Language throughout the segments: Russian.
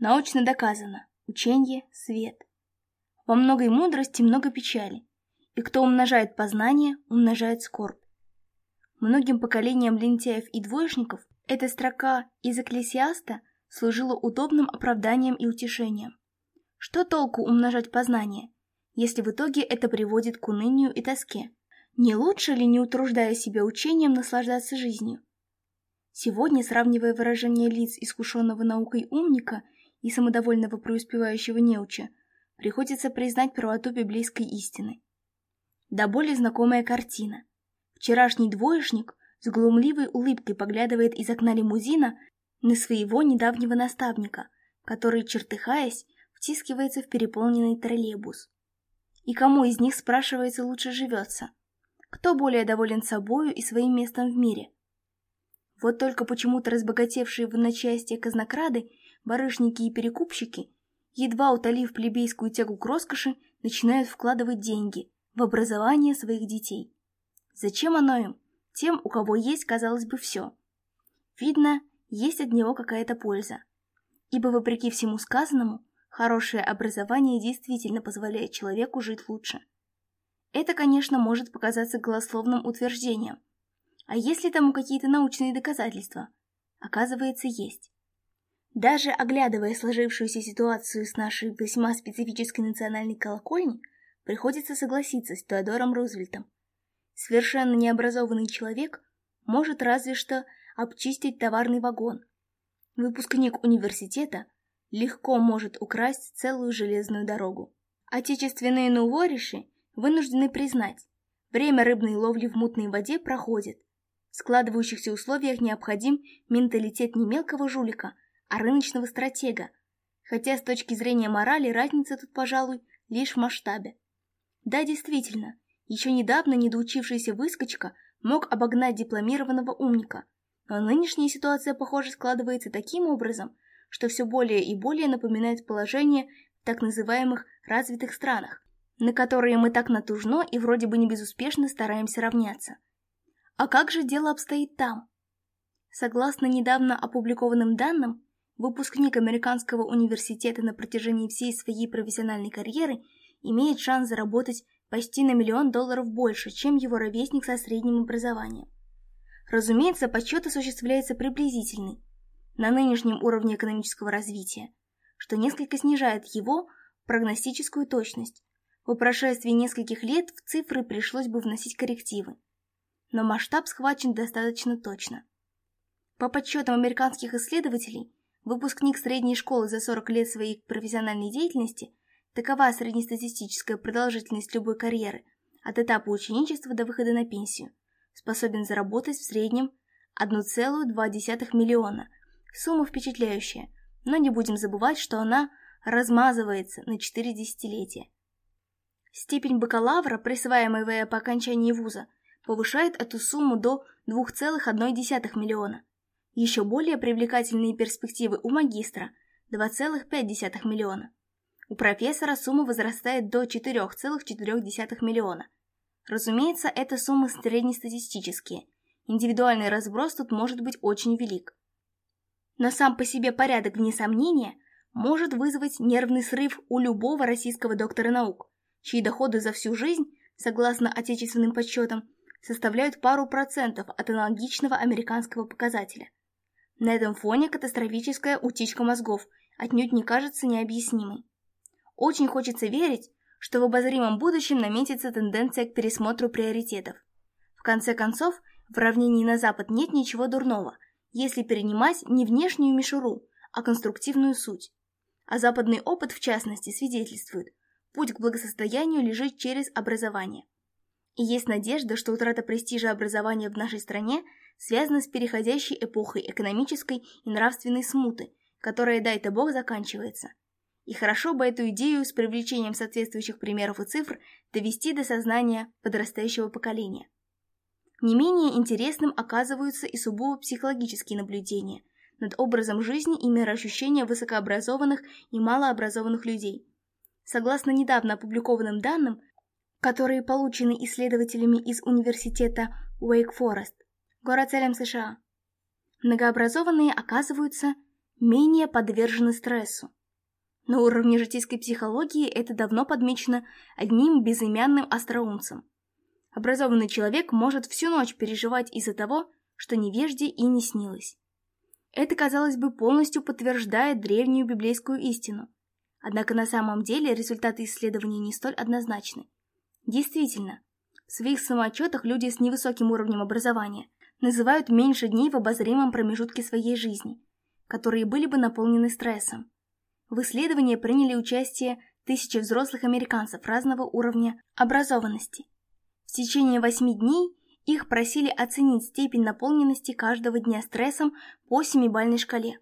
Научно доказано. Учение – свет. Во многой мудрости много печали. И кто умножает познание, умножает скорбь. Многим поколениям лентяев и двоечников эта строка из Экклесиаста служила удобным оправданием и утешением. Что толку умножать познание, если в итоге это приводит к унынию и тоске? Не лучше ли, не утруждая себя учением, наслаждаться жизнью? Сегодня, сравнивая выражение лиц искушенного наукой умника – и самодовольного преуспевающего неуча, приходится признать правоту библейской истины. Да более знакомая картина. Вчерашний двоечник с глумливой улыбкой поглядывает из окна лимузина на своего недавнего наставника, который, чертыхаясь, втискивается в переполненный троллейбус. И кому из них, спрашивается, лучше живется? Кто более доволен собою и своим местом в мире? Вот только почему-то разбогатевшие в одночасье казнокрады барышники и перекупщики, едва утолив плебейскую тягу к роскоши, начинают вкладывать деньги в образование своих детей. Зачем оно им? Тем, у кого есть, казалось бы, все. Видно, есть от него какая-то польза. Ибо, вопреки всему сказанному, хорошее образование действительно позволяет человеку жить лучше. Это, конечно, может показаться голословным утверждением. А есть ли тому какие-то научные доказательства? Оказывается, есть. Даже оглядывая сложившуюся ситуацию с нашей весьма специфической национальной колокольни, приходится согласиться с Теодором Рузвельтом. Совершенно необразованный человек может разве что обчистить товарный вагон. Выпускник университета легко может украсть целую железную дорогу. Отечественные новориши вынуждены признать, время рыбной ловли в мутной воде проходит. В складывающихся условиях необходим менталитет не мелкого жулика – а рыночного стратега, хотя с точки зрения морали разница тут, пожалуй, лишь в масштабе. Да, действительно, еще недавно недоучившийся выскочка мог обогнать дипломированного умника, но нынешняя ситуация, похоже, складывается таким образом, что все более и более напоминает положение в так называемых развитых странах, на которые мы так натужно и вроде бы не безуспешно стараемся равняться. А как же дело обстоит там? Согласно недавно опубликованным данным, выпускник американского университета на протяжении всей своей профессиональной карьеры имеет шанс заработать почти на миллион долларов больше, чем его ровесник со средним образованием. Разумеется, подсчет осуществляется приблизительный, на нынешнем уровне экономического развития, что несколько снижает его прогностическую точность. По прошествии нескольких лет в цифры пришлось бы вносить коррективы. Но масштаб схвачен достаточно точно. По подсчетам американских исследователей – Выпускник средней школы за 40 лет своей профессиональной деятельности – такова среднестатистическая продолжительность любой карьеры, от этапа ученичества до выхода на пенсию, способен заработать в среднем 1,2 миллиона. Сумма впечатляющая, но не будем забывать, что она размазывается на 4 десятилетия. Степень бакалавра, присваиваемая по окончании вуза, повышает эту сумму до 2,1 миллиона. Еще более привлекательные перспективы у магистра – 2,5 миллиона. У профессора сумма возрастает до 4,4 миллиона. Разумеется, это суммы среднестатистические. Индивидуальный разброс тут может быть очень велик. Но сам по себе порядок, вне сомнения, может вызвать нервный срыв у любого российского доктора наук, чьи доходы за всю жизнь, согласно отечественным подсчетам, составляют пару процентов от аналогичного американского показателя – на этом фоне катастрофическая утечка мозгов отнюдь не кажется необъяснимой. Очень хочется верить, что в обозримом будущем наметится тенденция к пересмотру приоритетов. В конце концов, в равнении на Запад нет ничего дурного, если перенимать не внешнюю мишуру, а конструктивную суть. А западный опыт, в частности, свидетельствует, путь к благосостоянию лежит через образование. И есть надежда, что утрата престижа образования в нашей стране связана с переходящей эпохой экономической и нравственной смуты, которая, дай-то бог, заканчивается. И хорошо бы эту идею с привлечением соответствующих примеров и цифр довести до сознания подрастающего поколения. Не менее интересным оказываются и сугубо психологические наблюдения над образом жизни и мироощущения высокообразованных и малообразованных людей. Согласно недавно опубликованным данным, которые получены исследователями из университета Wake Forest, город целям США. Многообразованные оказываются менее подвержены стрессу. На уровне житейской психологии это давно подмечено одним безымянным остроумцем. Образованный человек может всю ночь переживать из-за того, что невежде и не снилось. Это, казалось бы, полностью подтверждает древнюю библейскую истину. Однако на самом деле результаты исследований не столь однозначны. Действительно, в своих самоотчетах люди с невысоким уровнем образования – называют меньше дней в обозримом промежутке своей жизни, которые были бы наполнены стрессом. В исследовании приняли участие тысячи взрослых американцев разного уровня образованности. В течение 8 дней их просили оценить степень наполненности каждого дня стрессом по семибальной шкале.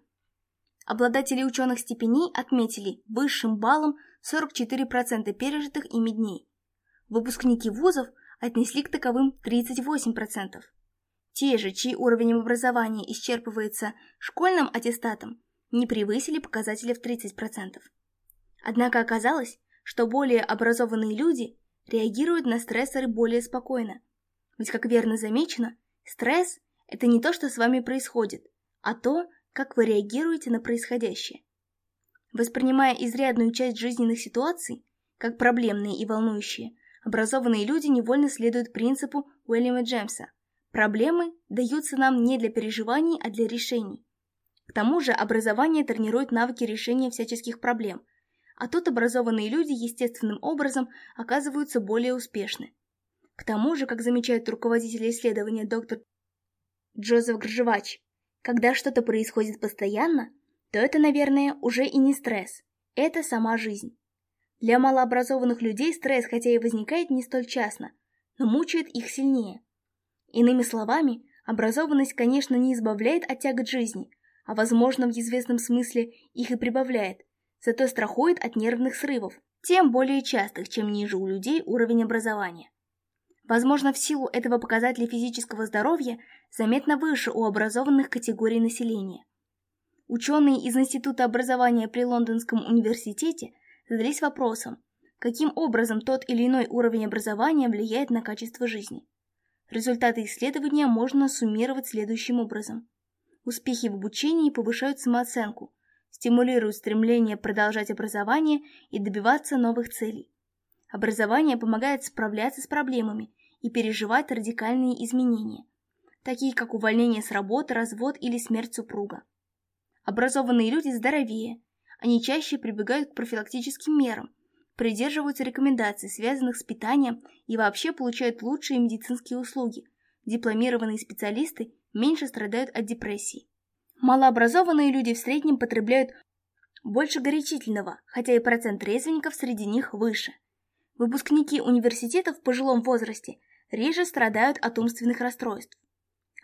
Обладатели ученых степеней отметили высшим баллом 44% пережитых ими дней. Выпускники вузов отнесли к таковым 38%. Те же, чей уровень образования исчерпывается школьным аттестатом, не превысили показатели в 30%. Однако оказалось, что более образованные люди реагируют на стрессоры более спокойно. Ведь, как верно замечено, стресс – это не то, что с вами происходит, а то, как вы реагируете на происходящее. Воспринимая изрядную часть жизненных ситуаций, как проблемные и волнующие, образованные люди невольно следуют принципу Уильяма Джемса – Проблемы даются нам не для переживаний, а для решений. К тому же образование тренирует навыки решения всяческих проблем, а тут образованные люди естественным образом оказываются более успешны. К тому же, как замечает руководитель исследования доктор Джозеф Гржевач, когда что-то происходит постоянно, то это, наверное, уже и не стресс, это сама жизнь. Для малообразованных людей стресс, хотя и возникает не столь часто, но мучает их сильнее – Иными словами, образованность, конечно, не избавляет от тягот жизни, а, возможно, в известном смысле их и прибавляет, зато страхует от нервных срывов, тем более частых, чем ниже у людей уровень образования. Возможно, в силу этого показателя физического здоровья заметно выше у образованных категорий населения. Ученые из Института образования при Лондонском университете задались вопросом, каким образом тот или иной уровень образования влияет на качество жизни. Результаты исследования можно суммировать следующим образом. Успехи в обучении повышают самооценку, стимулируют стремление продолжать образование и добиваться новых целей. Образование помогает справляться с проблемами и переживать радикальные изменения, такие как увольнение с работы, развод или смерть супруга. Образованные люди здоровее, они чаще прибегают к профилактическим мерам, придерживаются рекомендаций, связанных с питанием и вообще получают лучшие медицинские услуги. Дипломированные специалисты меньше страдают от депрессии. Малообразованные люди в среднем потребляют больше горячительного, хотя и процент трезвенников среди них выше. Выпускники университетов в пожилом возрасте реже страдают от умственных расстройств.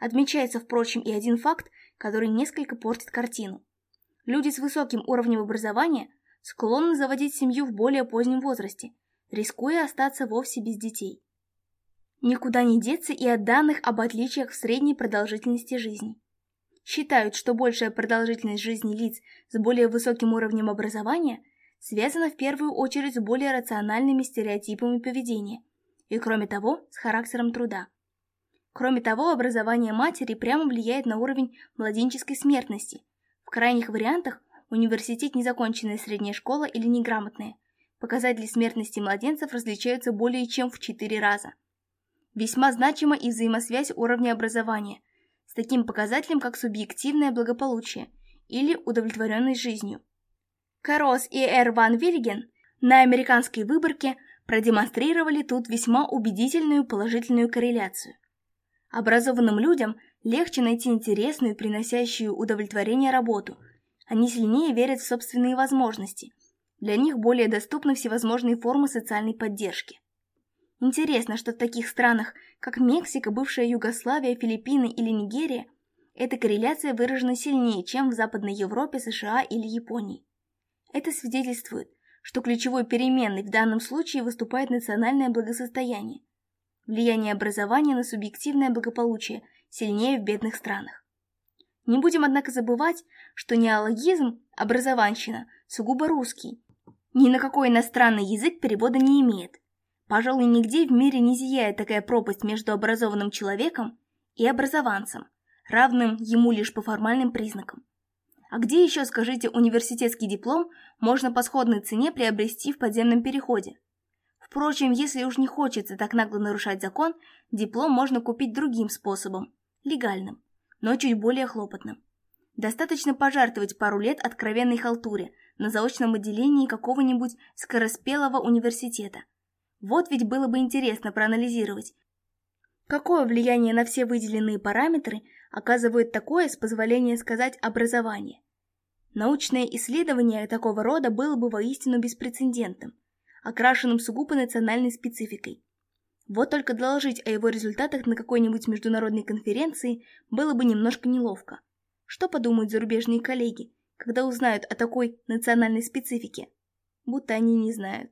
Отмечается, впрочем, и один факт, который несколько портит картину. Люди с высоким уровнем образования – склонны заводить семью в более позднем возрасте, рискуя остаться вовсе без детей. Никуда не деться и от данных об отличиях в средней продолжительности жизни. Считают, что большая продолжительность жизни лиц с более высоким уровнем образования связана в первую очередь с более рациональными стереотипами поведения и, кроме того, с характером труда. Кроме того, образование матери прямо влияет на уровень младенческой смертности, в крайних вариантах университет незаконченная средняя школа или неграмотные. Показатели смертности младенцев различаются более чем в 4 раза. Весьма значима и взаимосвязь уровня образования с таким показателем, как субъективное благополучие или удовлетворенность жизнью. Карос и Эр Ван Вильген на американской выборке продемонстрировали тут весьма убедительную положительную корреляцию. Образованным людям легче найти интересную, приносящую удовлетворение работу – они сильнее верят в собственные возможности. Для них более доступны всевозможные формы социальной поддержки. Интересно, что в таких странах, как Мексика, бывшая Югославия, Филиппины или Нигерия, эта корреляция выражена сильнее, чем в Западной Европе, США или Японии. Это свидетельствует, что ключевой переменной в данном случае выступает национальное благосостояние. Влияние образования на субъективное благополучие сильнее в бедных странах. Не будем, однако, забывать, что неологизм – образованщина, сугубо русский. Ни на какой иностранный язык перевода не имеет. Пожалуй, нигде в мире не зияет такая пропасть между образованным человеком и образованцем, равным ему лишь по формальным признакам. А где еще, скажите, университетский диплом можно по сходной цене приобрести в подземном переходе? Впрочем, если уж не хочется так нагло нарушать закон, диплом можно купить другим способом – легальным но чуть более хлопотно. Достаточно пожертвовать пару лет откровенной халтуре на заочном отделении какого-нибудь скороспелого университета. Вот ведь было бы интересно проанализировать, какое влияние на все выделенные параметры оказывает такое, с позволения сказать, образование. Научное исследование такого рода было бы воистину беспрецедентным, окрашенным сугубо национальной спецификой, вот только доложить о его результатах на какой-нибудь международной конференции было бы немножко неловко. Что подумают зарубежные коллеги, когда узнают о такой национальной специфике? Будто они не знают.